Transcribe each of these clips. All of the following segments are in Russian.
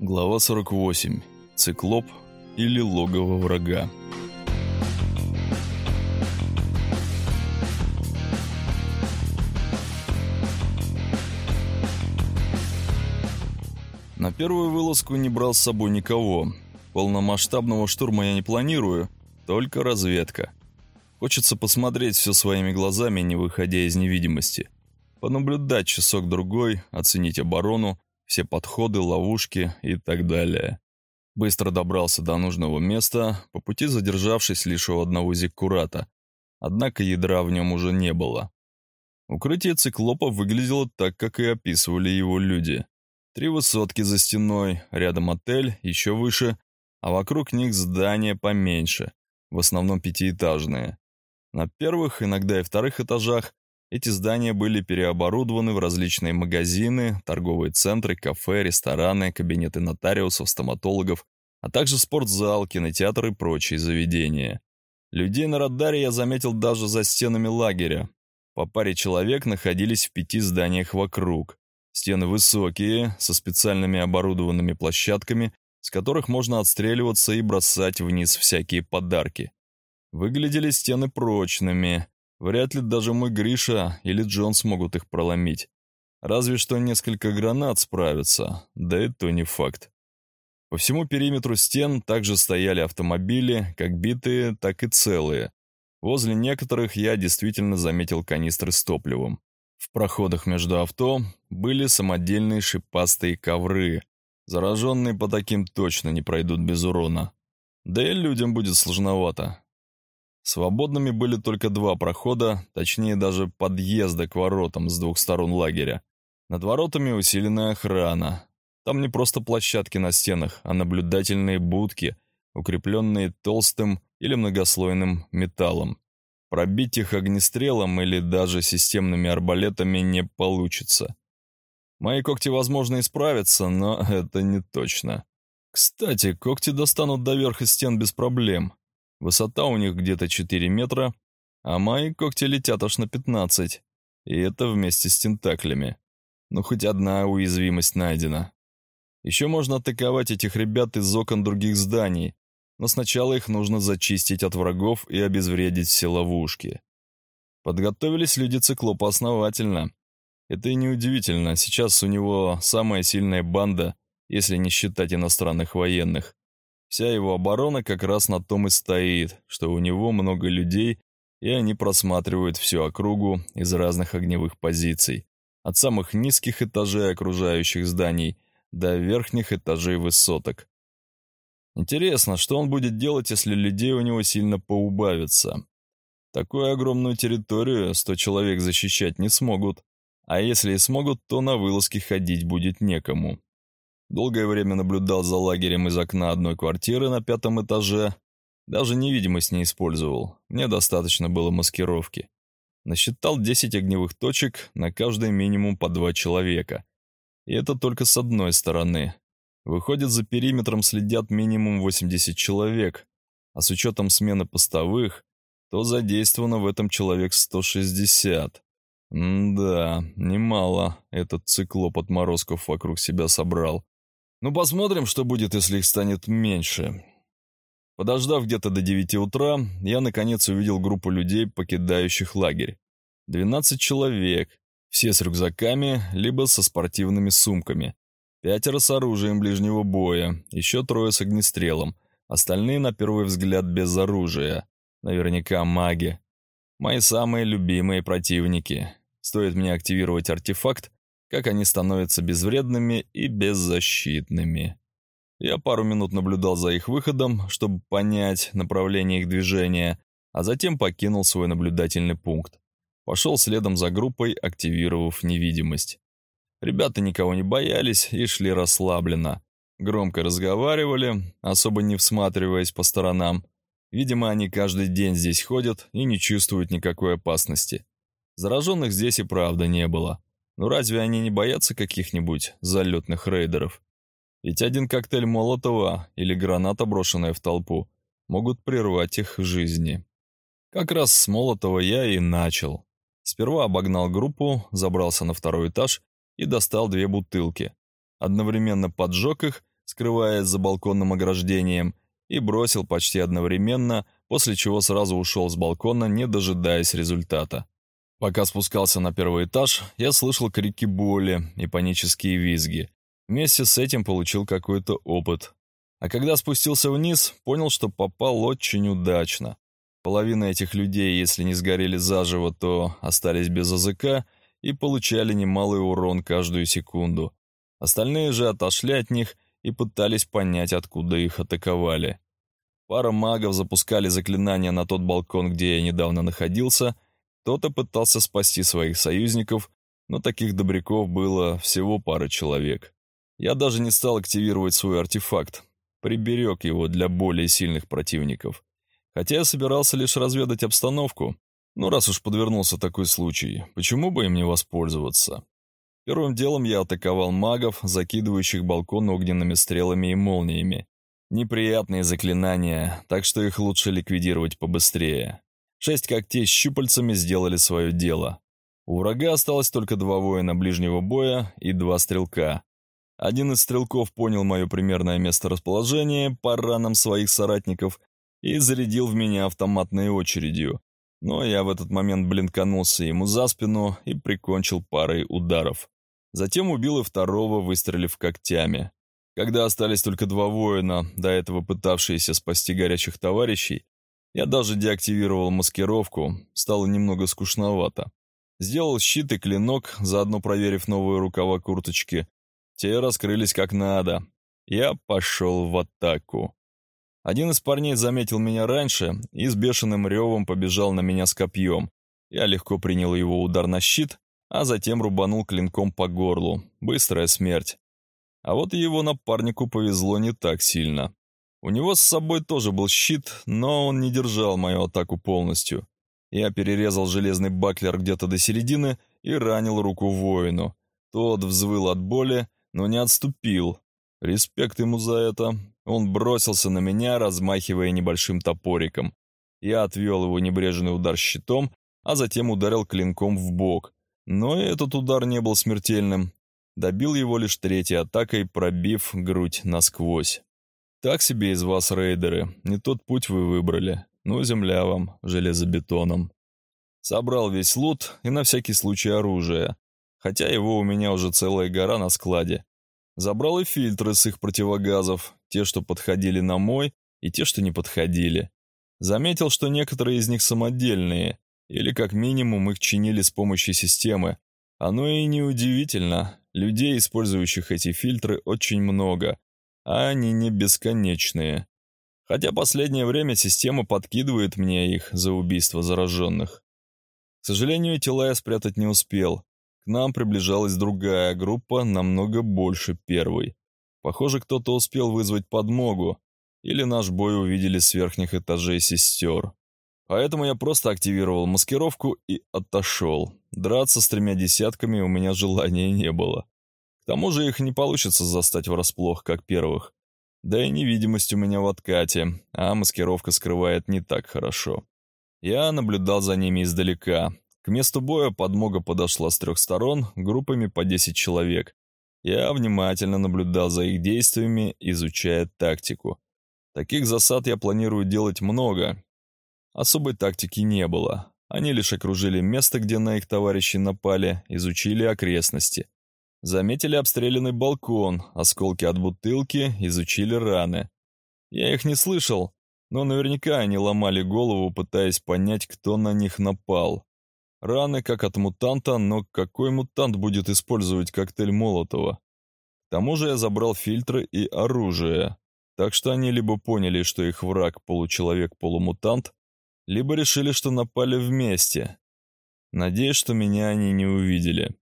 Глава 48. Циклоп или логово врага. На первую вылазку не брал с собой никого. Полномасштабного штурма я не планирую, только разведка. Хочется посмотреть все своими глазами, не выходя из невидимости. Понаблюдать часок-другой, оценить оборону, все подходы, ловушки и так далее. Быстро добрался до нужного места, по пути задержавшись лишь у одного зиккурата. Однако ядра в нем уже не было. Укрытие циклопа выглядело так, как и описывали его люди. Три высотки за стеной, рядом отель, еще выше, а вокруг них здания поменьше, в основном пятиэтажные. На первых, иногда и вторых этажах эти здания были переоборудованы в различные магазины, торговые центры, кафе, рестораны, кабинеты нотариусов, стоматологов, а также спортзал, кинотеатр и прочие заведения. Людей на радаре я заметил даже за стенами лагеря. По паре человек находились в пяти зданиях вокруг. Стены высокие, со специальными оборудованными площадками, с которых можно отстреливаться и бросать вниз всякие подарки. Выглядели стены прочными, Вряд ли даже мой Гриша или Джон смогут их проломить. Разве что несколько гранат справятся, да и то не факт. По всему периметру стен также стояли автомобили, как битые, так и целые. Возле некоторых я действительно заметил канистры с топливом. В проходах между авто были самодельные шипастые ковры. Зараженные по таким точно не пройдут без урона. Да и людям будет сложновато. Свободными были только два прохода, точнее даже подъезда к воротам с двух сторон лагеря. Над воротами усиленная охрана. Там не просто площадки на стенах, а наблюдательные будки, укрепленные толстым или многослойным металлом. Пробить их огнестрелом или даже системными арбалетами не получится. Мои когти, возможно, исправятся, но это не точно. Кстати, когти достанут до верха стен без проблем. Высота у них где-то 4 метра, а мои когти летят аж на 15. И это вместе с тентаклями. Ну, хоть одна уязвимость найдена. Еще можно атаковать этих ребят из окон других зданий, но сначала их нужно зачистить от врагов и обезвредить все ловушки. Подготовились люди циклопа основательно. Это и неудивительно, сейчас у него самая сильная банда, если не считать иностранных военных. Вся его оборона как раз на том и стоит, что у него много людей, и они просматривают всю округу из разных огневых позиций, от самых низких этажей окружающих зданий до верхних этажей высоток. Интересно, что он будет делать, если людей у него сильно поубавится? Такую огромную территорию сто человек защищать не смогут, а если и смогут, то на вылазки ходить будет некому. Долгое время наблюдал за лагерем из окна одной квартиры на пятом этаже. Даже невидимость не использовал. Мне достаточно было маскировки. Насчитал 10 огневых точек, на каждой минимум по два человека. И это только с одной стороны. Выходит, за периметром следят минимум 80 человек, а с учетом смены постовых, то задействовано в этом человек 160. М-да, немало этот циклоп отморозков вокруг себя собрал. Ну, посмотрим, что будет, если их станет меньше. Подождав где-то до девяти утра, я наконец увидел группу людей, покидающих лагерь. Двенадцать человек, все с рюкзаками, либо со спортивными сумками. Пятеро с оружием ближнего боя, еще трое с огнестрелом, остальные, на первый взгляд, без оружия. Наверняка маги. Мои самые любимые противники. Стоит мне активировать артефакт, как они становятся безвредными и беззащитными. Я пару минут наблюдал за их выходом, чтобы понять направление их движения, а затем покинул свой наблюдательный пункт. Пошел следом за группой, активировав невидимость. Ребята никого не боялись и шли расслабленно. Громко разговаривали, особо не всматриваясь по сторонам. Видимо, они каждый день здесь ходят и не чувствуют никакой опасности. Зараженных здесь и правда не было. Ну разве они не боятся каких-нибудь залетных рейдеров? Ведь один коктейль Молотова или граната, брошенная в толпу, могут прервать их жизни. Как раз с Молотова я и начал. Сперва обогнал группу, забрался на второй этаж и достал две бутылки. Одновременно поджег их, скрываясь за балконным ограждением, и бросил почти одновременно, после чего сразу ушел с балкона, не дожидаясь результата. Пока спускался на первый этаж, я слышал крики боли и панические визги. Вместе с этим получил какой-то опыт. А когда спустился вниз, понял, что попал очень удачно. Половина этих людей, если не сгорели заживо, то остались без языка и получали немалый урон каждую секунду. Остальные же отошли от них и пытались понять, откуда их атаковали. Пара магов запускали заклинания на тот балкон, где я недавно находился. Кто-то пытался спасти своих союзников, но таких добряков было всего пара человек. Я даже не стал активировать свой артефакт, приберег его для более сильных противников. Хотя я собирался лишь разведать обстановку. Ну, раз уж подвернулся такой случай, почему бы им не воспользоваться? Первым делом я атаковал магов, закидывающих балкон огненными стрелами и молниями. Неприятные заклинания, так что их лучше ликвидировать побыстрее. Шесть когтей с щупальцами сделали свое дело. У врага осталось только два воина ближнего боя и два стрелка. Один из стрелков понял мое примерное месторасположение по ранам своих соратников и зарядил в меня автоматной очередью. Но я в этот момент блинканулся ему за спину и прикончил парой ударов. Затем убил и второго, выстрелив когтями. Когда остались только два воина, до этого пытавшиеся спасти горячих товарищей, я даже деактивировал маскировку, стало немного скучновато. Сделал щит и клинок, заодно проверив новые рукава курточки. Те раскрылись как надо. Я пошел в атаку. Один из парней заметил меня раньше и с бешеным ревом побежал на меня с копьем. Я легко принял его удар на щит, а затем рубанул клинком по горлу. Быстрая смерть. А вот его напарнику повезло не так сильно. У него с собой тоже был щит, но он не держал мою атаку полностью. Я перерезал железный баклер где-то до середины и ранил руку воину. Тот взвыл от боли, но не отступил. Респект ему за это. Он бросился на меня, размахивая небольшим топориком. Я отвел его небрежный удар щитом, а затем ударил клинком в бок. Но этот удар не был смертельным. Добил его лишь третьей атакой, пробив грудь насквозь. Так себе из вас, рейдеры, не тот путь вы выбрали. Ну, земля вам, железобетоном. Собрал весь лут и на всякий случай оружие. Хотя его у меня уже целая гора на складе. Забрал и фильтры с их противогазов, те, что подходили на мой, и те, что не подходили. Заметил, что некоторые из них самодельные, или как минимум их чинили с помощью системы. Оно и неудивительно, людей, использующих эти фильтры, очень много, а они не бесконечные. Хотя последнее время система подкидывает мне их за убийство зараженных. К сожалению, тела я спрятать не успел. К нам приближалась другая группа, намного больше первой. Похоже, кто-то успел вызвать подмогу, или наш бой увидели с верхних этажей сестер. Поэтому я просто активировал маскировку и отошел. Драться с тремя десятками у меня желания не было. Тому же их не получится застать врасплох, как первых. Да и невидимость у меня в откате, а маскировка скрывает не так хорошо. Я наблюдал за ними издалека. К месту боя подмога подошла с трех сторон, группами по 10 человек. Я внимательно наблюдал за их действиями, изучая тактику. Таких засад я планирую делать много, Особой тактики не было. Они лишь окружили место, где на их товарищей напали, изучили окрестности. Заметили обстрелянный балкон, осколки от бутылки, изучили раны. Я их не слышал, но наверняка они ломали голову, пытаясь понять, кто на них напал. Раны как от мутанта, но какой мутант будет использовать коктейль Молотова? К тому же я забрал фильтры и оружие, так что они либо поняли, что их враг получеловек-полумутант, либо решили, что напали вместе. Надеюсь, что меня они не увидели.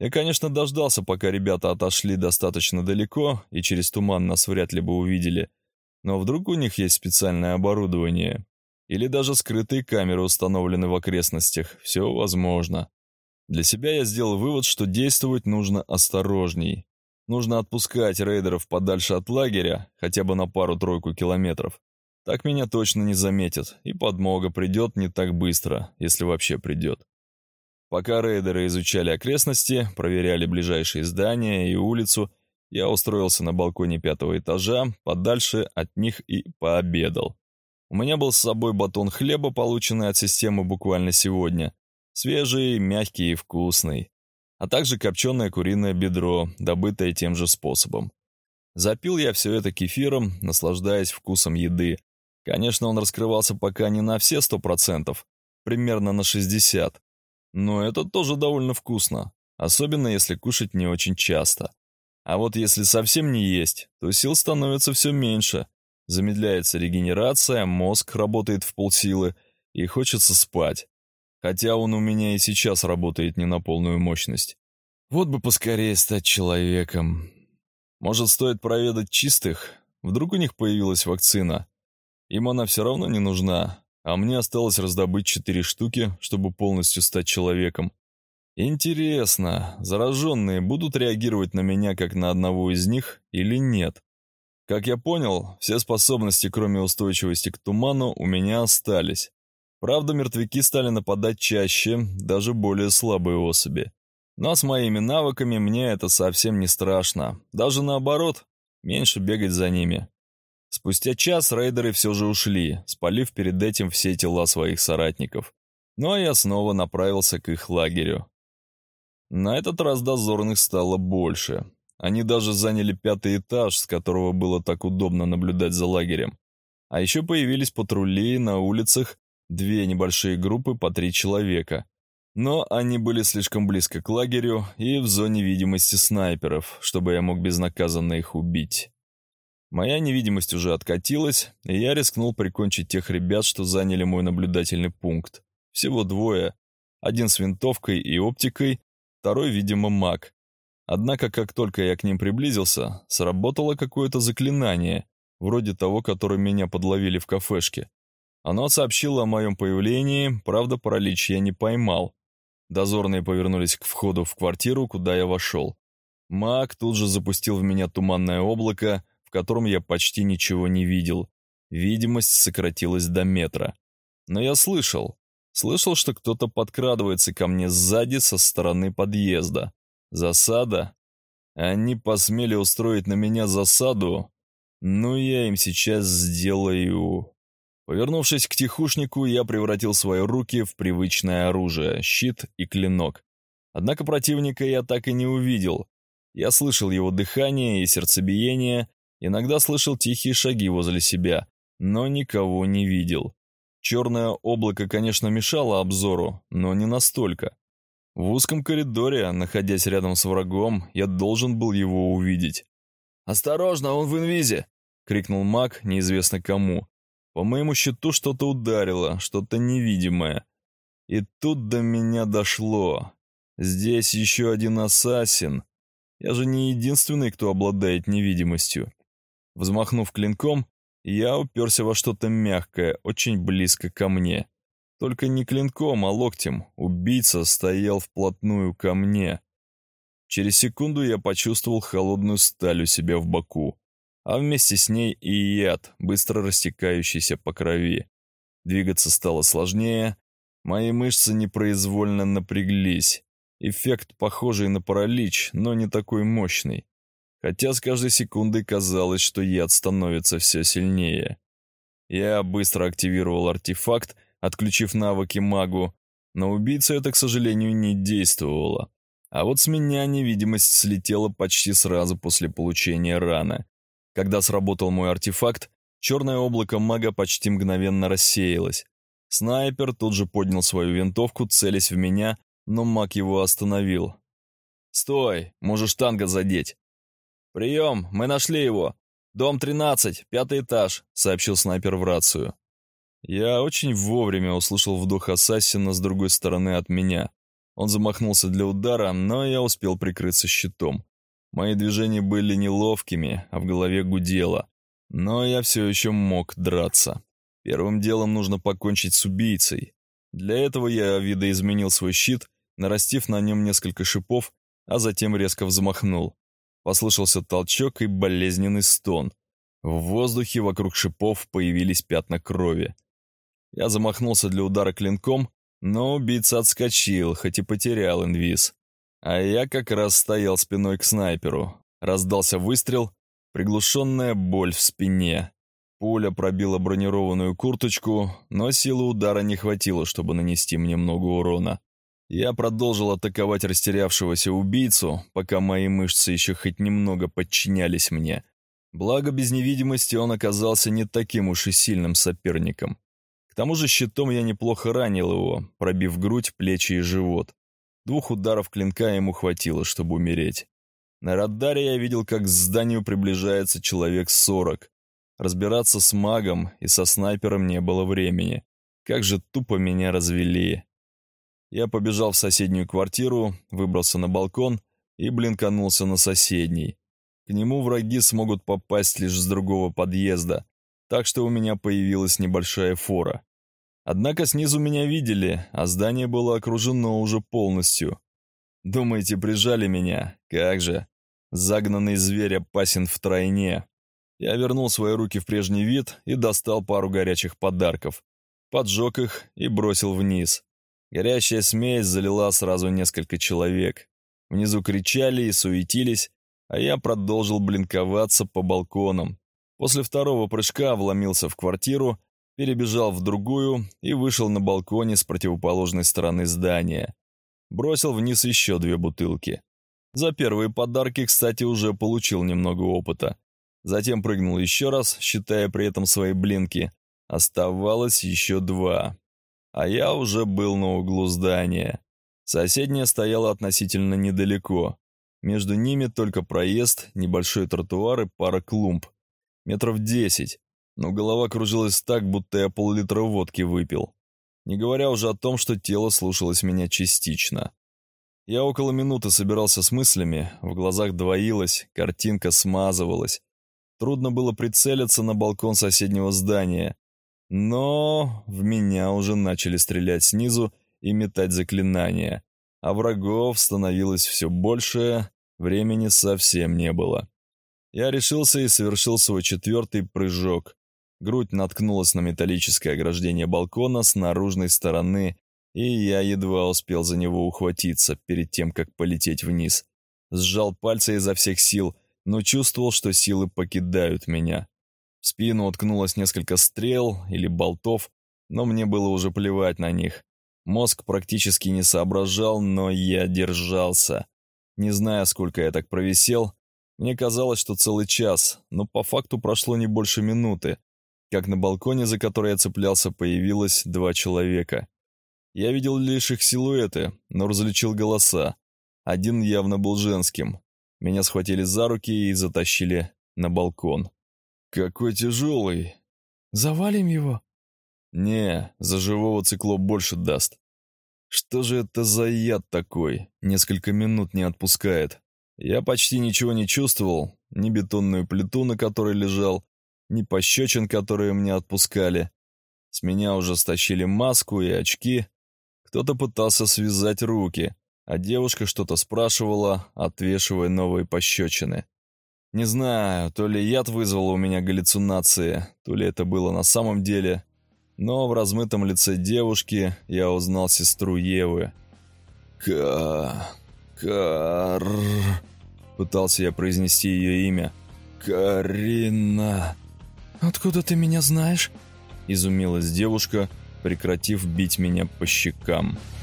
Я, конечно, дождался, пока ребята отошли достаточно далеко, и через туман нас вряд ли бы увидели. Но вдруг у них есть специальное оборудование? Или даже скрытые камеры установлены в окрестностях? Все возможно. Для себя я сделал вывод, что действовать нужно осторожней. Нужно отпускать рейдеров подальше от лагеря, хотя бы на пару-тройку километров. Так меня точно не заметят, и подмога придет не так быстро, если вообще придет. Пока рейдеры изучали окрестности, проверяли ближайшие здания и улицу, я устроился на балконе пятого этажа, подальше от них и пообедал. У меня был с собой батон хлеба, полученный от системы буквально сегодня. Свежий, мягкий и вкусный. А также копченое куриное бедро, добытое тем же способом. Запил я все это кефиром, наслаждаясь вкусом еды. Конечно, он раскрывался пока не на все сто процентов, примерно на 60. Но это тоже довольно вкусно, особенно если кушать не очень часто. А вот если совсем не есть, то сил становится все меньше. Замедляется регенерация, мозг работает в полсилы, и хочется спать. Хотя он у меня и сейчас работает не на полную мощность. Вот бы поскорее стать человеком. Может, стоит проведать чистых? Вдруг у них появилась вакцина? Им она все равно не нужна, а мне осталось раздобыть четыре штуки, чтобы полностью стать человеком. Интересно, зараженные будут реагировать на меня как на одного из них или нет? Как я понял, все способности, кроме устойчивости к туману, у меня остались. Правда, мертвяки стали нападать чаще, даже более слабые особи. Но с моими навыками мне это совсем не страшно. Даже наоборот, меньше бегать за ними. Спустя час рейдеры все же ушли, спалив перед этим все тела своих соратников. Ну а я снова направился к их лагерю. На этот раз дозорных стало больше. Они даже заняли пятый этаж, с которого было так удобно наблюдать за лагерем. А еще появились патрули на улицах, две небольшие группы по три человека. Но они были слишком близко к лагерю и в зоне видимости снайперов, чтобы я мог безнаказанно их убить. Моя невидимость уже откатилась, и я рискнул прикончить тех ребят, что заняли мой наблюдательный пункт. Всего двое. Один с винтовкой и оптикой, второй, видимо, маг. Однако, как только я к ним приблизился, сработало какое-то заклинание, вроде того, которое меня подловили в кафешке. Оно сообщило о моем появлении, правда, паралич я не поймал. Дозорные повернулись к входу в квартиру, куда я вошел. Маг тут же запустил в меня туманное облако, в котором я почти ничего не видел. Видимость сократилась до метра. Но я слышал, Слышал, что кто-то подкрадывается ко мне сзади со стороны подъезда. Засада? Они посмели устроить на меня засаду? Ну, я им сейчас сделаю... Повернувшись к тихушнику, я превратил свои руки в привычное оружие, щит и клинок. Однако противника я так и не увидел. Я слышал его дыхание и сердцебиение, иногда слышал тихие шаги возле себя, но никого не видел. Черное облако, конечно, мешало обзору, но не настолько. В узком коридоре, находясь рядом с врагом, я должен был его увидеть. «Осторожно, он в инвизе!» — крикнул маг неизвестно кому. По моему щиту что-то ударило, что-то невидимое. И тут до меня дошло. Здесь еще один ассасин. Я же не единственный, кто обладает невидимостью. Взмахнув клинком, я уперся во что-то мягкое, очень близко ко мне. Только не клинком, а локтем. Убийца стоял вплотную ко мне. Через секунду я почувствовал холодную сталь у себя в боку, а вместе с ней и яд, быстро растекающийся по крови. Двигаться стало сложнее, мои мышцы непроизвольно напряглись. Эффект похожий на паралич, но не такой мощный хотя с каждой секундой казалось, что яд становится все сильнее. Я быстро активировал артефакт, отключив навыки магу, но убийца это, к сожалению, не действовало. А вот с меня невидимость слетела почти сразу после получения раны. Когда сработал мой артефакт, черное облако мага почти мгновенно рассеялось. Снайпер тут же поднял свою винтовку, целясь в меня, но маг его остановил. «Стой, можешь танго задеть!» «Прием, мы нашли его. Дом 13, пятый этаж», — сообщил снайпер в рацию. Я очень вовремя услышал вдох ассасина с другой стороны от меня. Он замахнулся для удара, но я успел прикрыться щитом. Мои движения были неловкими, а в голове гудело. Но я все еще мог драться. Первым делом нужно покончить с убийцей. Для этого я видоизменил свой щит, нарастив на нем несколько шипов, а затем резко взмахнул. Послышался толчок и болезненный стон. В воздухе вокруг шипов появились пятна крови. Я замахнулся для удара клинком, но убийца отскочил, хоть и потерял инвиз. А я как раз стоял спиной к снайперу. Раздался выстрел, приглушенная боль в спине. Пуля пробила бронированную курточку, но силы удара не хватило, чтобы нанести мне много урона. Я продолжил атаковать растерявшегося убийцу, пока мои мышцы еще хоть немного подчинялись мне. Благо, без невидимости он оказался не таким уж и сильным соперником. К тому же щитом я неплохо ранил его, пробив грудь, плечи и живот. Двух ударов клинка ему хватило, чтобы умереть. На радаре я видел, как к зданию приближается человек сорок. Разбираться с магом и со снайпером не было времени. Как же тупо меня развели. Я побежал в соседнюю квартиру, выбрался на балкон и блинканулся на соседний. К нему враги смогут попасть лишь с другого подъезда, так что у меня появилась небольшая фора. Однако снизу меня видели, а здание было окружено уже полностью. Думаете, прижали меня? Как же. Загнанный зверь опасен втройне. Я вернул свои руки в прежний вид и достал пару горячих подарков. Поджег их и бросил вниз. Горящая смесь залила сразу несколько человек. Внизу кричали и суетились, а я продолжил блинковаться по балконам. После второго прыжка вломился в квартиру, перебежал в другую и вышел на балконе с противоположной стороны здания. Бросил вниз еще две бутылки. За первые подарки, кстати, уже получил немного опыта. Затем прыгнул еще раз, считая при этом свои блинки. Оставалось еще два. А я уже был на углу здания. Соседняя стояла относительно недалеко. Между ними только проезд, небольшой тротуар и пара клумб. Метров десять. Но голова кружилась так, будто я пол-литра водки выпил. Не говоря уже о том, что тело слушалось меня частично. Я около минуты собирался с мыслями, в глазах двоилось, картинка смазывалась. Трудно было прицелиться на балкон соседнего здания. Но в меня уже начали стрелять снизу и метать заклинания. А врагов становилось все больше, времени совсем не было. Я решился и совершил свой четвертый прыжок. Грудь наткнулась на металлическое ограждение балкона с наружной стороны, и я едва успел за него ухватиться перед тем, как полететь вниз. Сжал пальцы изо всех сил, но чувствовал, что силы покидают меня. В спину уткнулось несколько стрел или болтов, но мне было уже плевать на них. Мозг практически не соображал, но я держался. Не зная, сколько я так провисел, мне казалось, что целый час, но по факту прошло не больше минуты, как на балконе, за который я цеплялся, появилось два человека. Я видел лишь их силуэты, но различил голоса. Один явно был женским, меня схватили за руки и затащили на балкон. «Какой тяжелый!» «Завалим его?» «Не, за живого циклоп больше даст». «Что же это за яд такой? Несколько минут не отпускает. Я почти ничего не чувствовал, ни бетонную плиту, на которой лежал, ни пощечин, которые мне отпускали. С меня уже стащили маску и очки. Кто-то пытался связать руки, а девушка что-то спрашивала, отвешивая новые пощечины. Не знаю, то ли яд вызвал у меня галлюцинации, то ли это было на самом деле, но в размытом лице девушки я узнал сестру Евы. «Ка... Кар...» Пытался я произнести ее имя. «Карина...» «Откуда ты меня знаешь?» Изумилась девушка, прекратив бить меня по щекам. «Карина...»